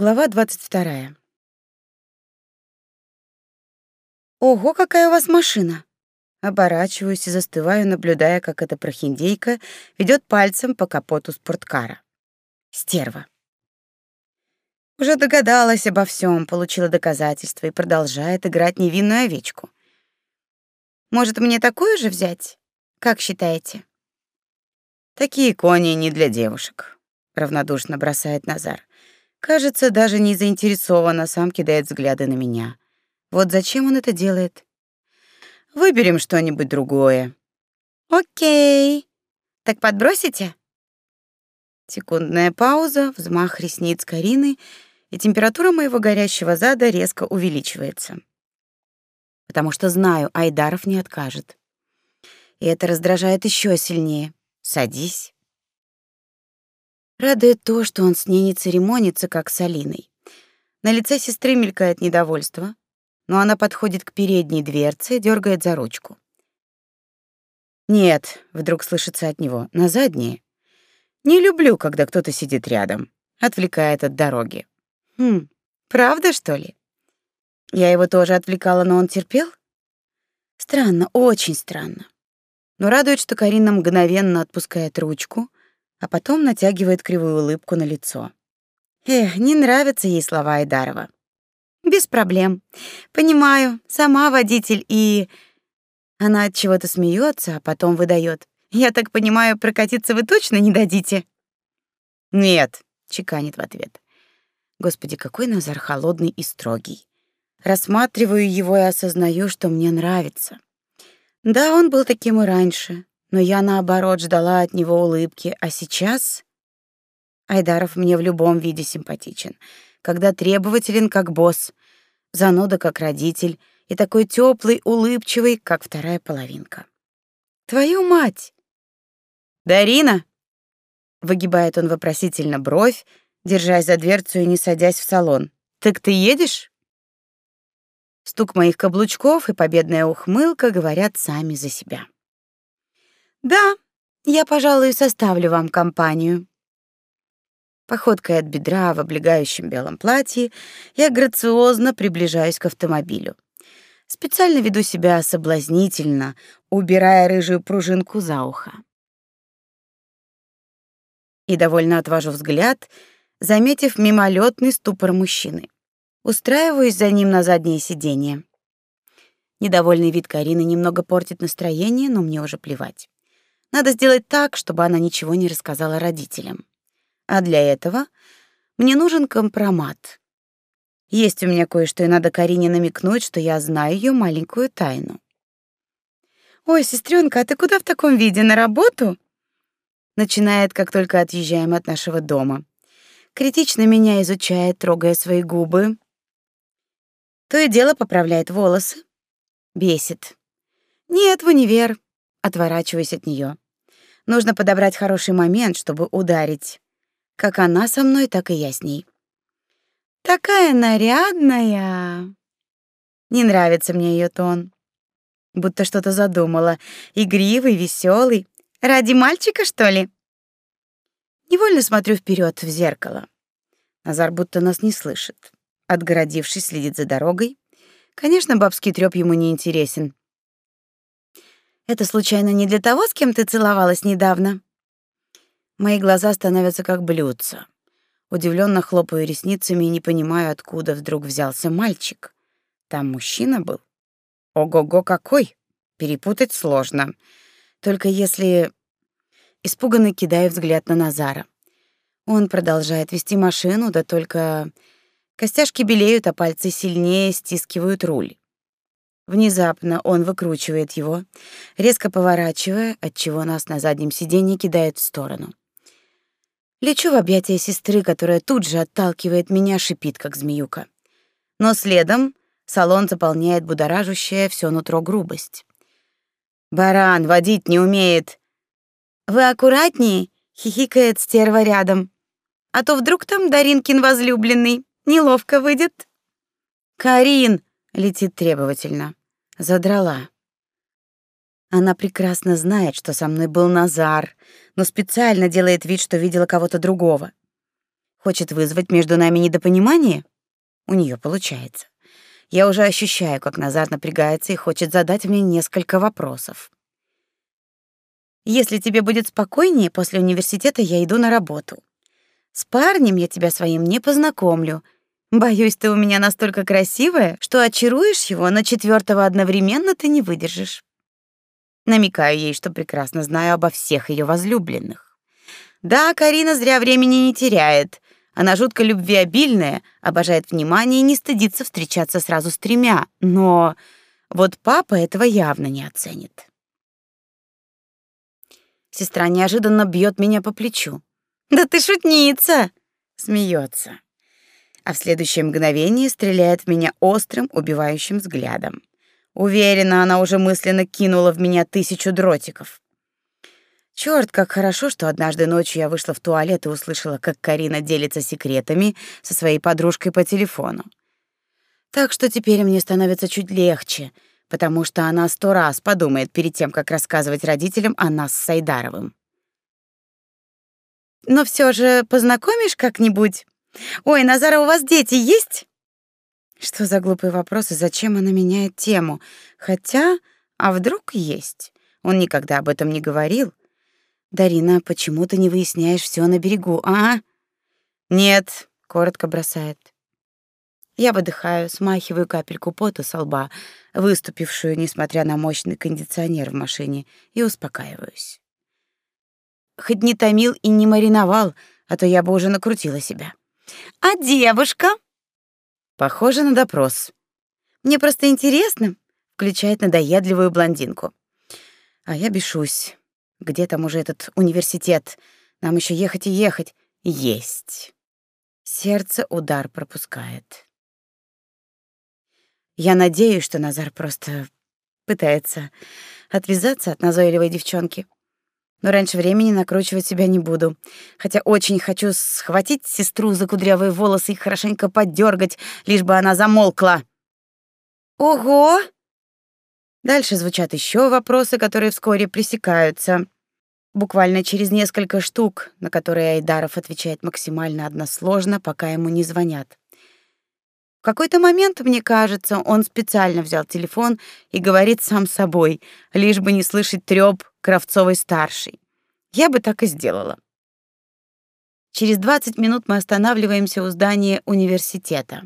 Глава 22. Ого, какая у вас машина. Оборачиваюсь и застываю, наблюдая, как эта прохиндейка ведет пальцем по капоту спорткара. Стерва. Уже догадалась обо всем, получила доказательства и продолжает играть невинную овечку. Может, мне такую же взять? Как считаете? Такие кони не для девушек, равнодушно бросает Назар. Кажется, даже не заинтересован, а сам кидает взгляды на меня. Вот зачем он это делает? Выберем что-нибудь другое. О'кей. Так подбросите? Секундная пауза, взмах ресниц Карины, и температура моего горящего зада резко увеличивается. Потому что знаю, Айдаров не откажет. И это раздражает еще сильнее. Садись. Радует то, что он с ней не церемонится, как с Алиной. На лице сестры мелькает недовольство, но она подходит к передней дверце и дергает за ручку. «Нет», — вдруг слышится от него, — «на задние». «Не люблю, когда кто-то сидит рядом», — отвлекает от дороги. «Хм, правда, что ли?» Я его тоже отвлекала, но он терпел? Странно, очень странно. Но радует, что Карина мгновенно отпускает ручку, а потом натягивает кривую улыбку на лицо. Эх, не нравятся ей слова Айдарова. Без проблем. Понимаю, сама водитель и она от чего-то смеется, а потом выдает: "Я так понимаю, прокатиться вы точно не дадите?" "Нет", чеканит в ответ. Господи, какой Назар холодный и строгий. Рассматриваю его и осознаю, что мне нравится. Да, он был таким и раньше, но я наоборот ждала от него улыбки, а сейчас Айдаров мне в любом виде симпатичен, когда требователен как босс, зануда как родитель и такой теплый, улыбчивый, как вторая половинка. Твою мать. Дарина выгибает он вопросительно бровь, держась за дверцу и не садясь в салон. Так ты едешь? Стук моих каблучков и победная ухмылка говорят сами за себя. Да, я, пожалуй, составлю вам компанию. Походкой от бедра в облегающем белом платье я грациозно приближаюсь к автомобилю. Специально веду себя соблазнительно, убирая рыжую пружинку за ухо. И довольно отвожу взгляд, заметив мимолетный ступор мужчины. Устраиваюсь за ним на заднее сиденье. Недовольный вид Карины немного портит настроение, но мне уже плевать. Надо сделать так, чтобы она ничего не рассказала родителям. А для этого мне нужен компромат. Есть у меня кое-что, и надо Карине намекнуть, что я знаю ее маленькую тайну. Ой, сестренка, а ты куда в таком виде на работу? Начинает, как только отъезжаем от нашего дома. Критично меня изучает, трогая свои губы. То и дело поправляет волосы. Бесит. Нет, в универ отворачиваясь от нее. Нужно подобрать хороший момент, чтобы ударить. Как она со мной, так и я с ней. Такая нарядная. Не нравится мне ее тон. Будто что-то задумала. Игривый, веселый. Ради мальчика, что ли? Невольно смотрю вперед в зеркало. Назар будто нас не слышит. Отгородившись, следит за дорогой. Конечно, бабский трёп ему не интересен. Это случайно не для того, с кем ты целовалась недавно? Мои глаза становятся как блюдца. Удивленно хлопаю ресницами и не понимаю, откуда вдруг взялся мальчик. Там мужчина был. Ого-го какой! Перепутать сложно. Только если испуганно кидаю взгляд на Назара. Он продолжает вести машину, да только костяшки белеют, а пальцы сильнее стискивают руль. Внезапно он выкручивает его, резко поворачивая, отчего нас на заднем сиденье кидает в сторону. Лечу в объятия сестры, которая тут же отталкивает меня, шипит, как змеюка. Но следом салон заполняет будоражущая все нутро грубость. «Баран, водить не умеет!» «Вы аккуратнее!» — хихикает стерва рядом. «А то вдруг там Даринкин возлюбленный. Неловко выйдет». «Карин!» — летит требовательно. Задрала. Она прекрасно знает, что со мной был Назар, но специально делает вид, что видела кого-то другого. Хочет вызвать между нами недопонимание? У нее получается. Я уже ощущаю, как Назар напрягается и хочет задать мне несколько вопросов. Если тебе будет спокойнее, после университета я иду на работу. С парнем я тебя своим не познакомлю. Боюсь, ты у меня настолько красивая, что очаруешь его, на четвертого одновременно ты не выдержишь. Намекаю ей, что прекрасно знаю обо всех ее возлюбленных. Да, Карина зря времени не теряет. Она жутко любвеобильная, обожает внимание и не стыдится встречаться сразу с тремя. Но вот папа этого явно не оценит. Сестра неожиданно бьет меня по плечу. «Да ты шутница!» — смеется. А в следующее мгновение стреляет в меня острым, убивающим взглядом. Уверена, она уже мысленно кинула в меня тысячу дротиков. Черт, как хорошо, что однажды ночью я вышла в туалет и услышала, как Карина делится секретами со своей подружкой по телефону. Так что теперь мне становится чуть легче — потому что она сто раз подумает перед тем, как рассказывать родителям о нас с Сайдаровым. Но все же познакомишь как-нибудь? Ой, Назара, у вас дети есть? Что за глупый вопрос и зачем она меняет тему? Хотя, а вдруг есть? Он никогда об этом не говорил. Дарина, почему ты не выясняешь все на берегу, а? Нет, коротко бросает. Я выдыхаю, смахиваю капельку пота с лба, выступившую, несмотря на мощный кондиционер в машине, и успокаиваюсь. Хоть не томил и не мариновал, а то я бы уже накрутила себя. А девушка? Похоже на допрос. Мне просто интересно, включает надоедливую блондинку. А я бешусь. Где там уже этот университет? Нам еще ехать и ехать. Есть. Сердце удар пропускает. Я надеюсь, что Назар просто пытается отвязаться от назойливой девчонки. Но раньше времени накручивать себя не буду. Хотя очень хочу схватить сестру за кудрявые волосы и хорошенько поддергать, лишь бы она замолкла. Ого! Дальше звучат еще вопросы, которые вскоре пресекаются. Буквально через несколько штук, на которые Айдаров отвечает максимально односложно, пока ему не звонят. В какой-то момент, мне кажется, он специально взял телефон и говорит сам собой, лишь бы не слышать трёп Кравцовой-старшей. Я бы так и сделала. Через 20 минут мы останавливаемся у здания университета.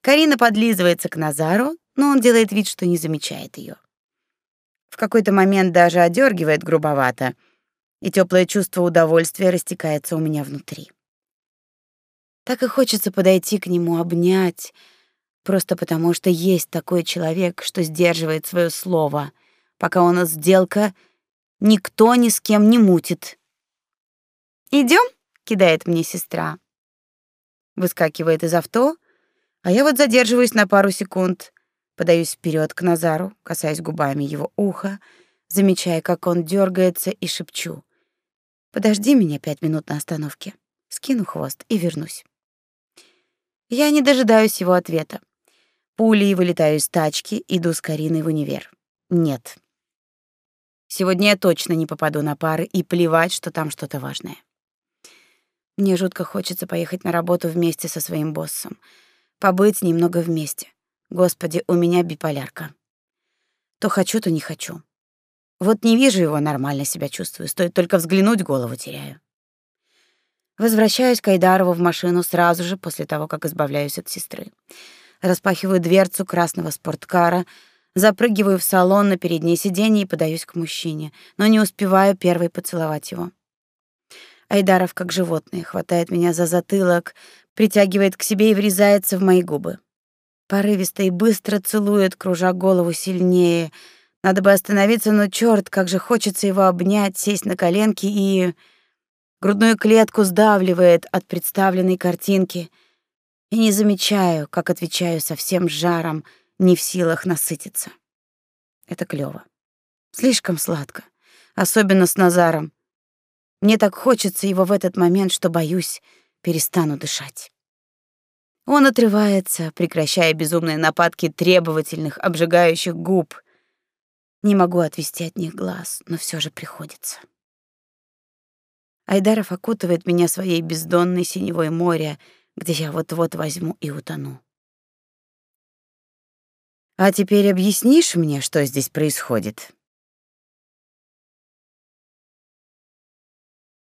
Карина подлизывается к Назару, но он делает вид, что не замечает её. В какой-то момент даже одергивает грубовато, и теплое чувство удовольствия растекается у меня внутри. Так и хочется подойти к нему, обнять, просто потому что есть такой человек, что сдерживает свое слово, пока у нас сделка, никто ни с кем не мутит. Идем? кидает мне сестра. Выскакивает из авто, а я вот задерживаюсь на пару секунд, подаюсь вперед к Назару, касаясь губами его уха, замечая, как он дергается, и шепчу: "Подожди меня пять минут на остановке. Скину хвост и вернусь". Я не дожидаюсь его ответа. Пулей вылетаю из тачки, иду с Кариной в универ. Нет. Сегодня я точно не попаду на пары, и плевать, что там что-то важное. Мне жутко хочется поехать на работу вместе со своим боссом, побыть немного вместе. Господи, у меня биполярка. То хочу, то не хочу. Вот не вижу его, нормально себя чувствую, стоит только взглянуть, голову теряю. Возвращаюсь к Айдарову в машину сразу же после того, как избавляюсь от сестры. Распахиваю дверцу красного спорткара, запрыгиваю в салон на переднее сиденье и подаюсь к мужчине, но не успеваю первой поцеловать его. Айдаров, как животное, хватает меня за затылок, притягивает к себе и врезается в мои губы. Порывисто и быстро целует, кружа голову сильнее. Надо бы остановиться, но чёрт, как же хочется его обнять, сесть на коленки и грудную клетку сдавливает от представленной картинки, и не замечаю, как отвечаю со всем жаром, не в силах насытиться. Это клёво. Слишком сладко, особенно с Назаром. Мне так хочется его в этот момент, что боюсь, перестану дышать. Он отрывается, прекращая безумные нападки требовательных, обжигающих губ. Не могу отвести от них глаз, но все же приходится. Айдаров окутывает меня своей бездонной синевой моря, где я вот-вот возьму и утону. А теперь объяснишь мне, что здесь происходит?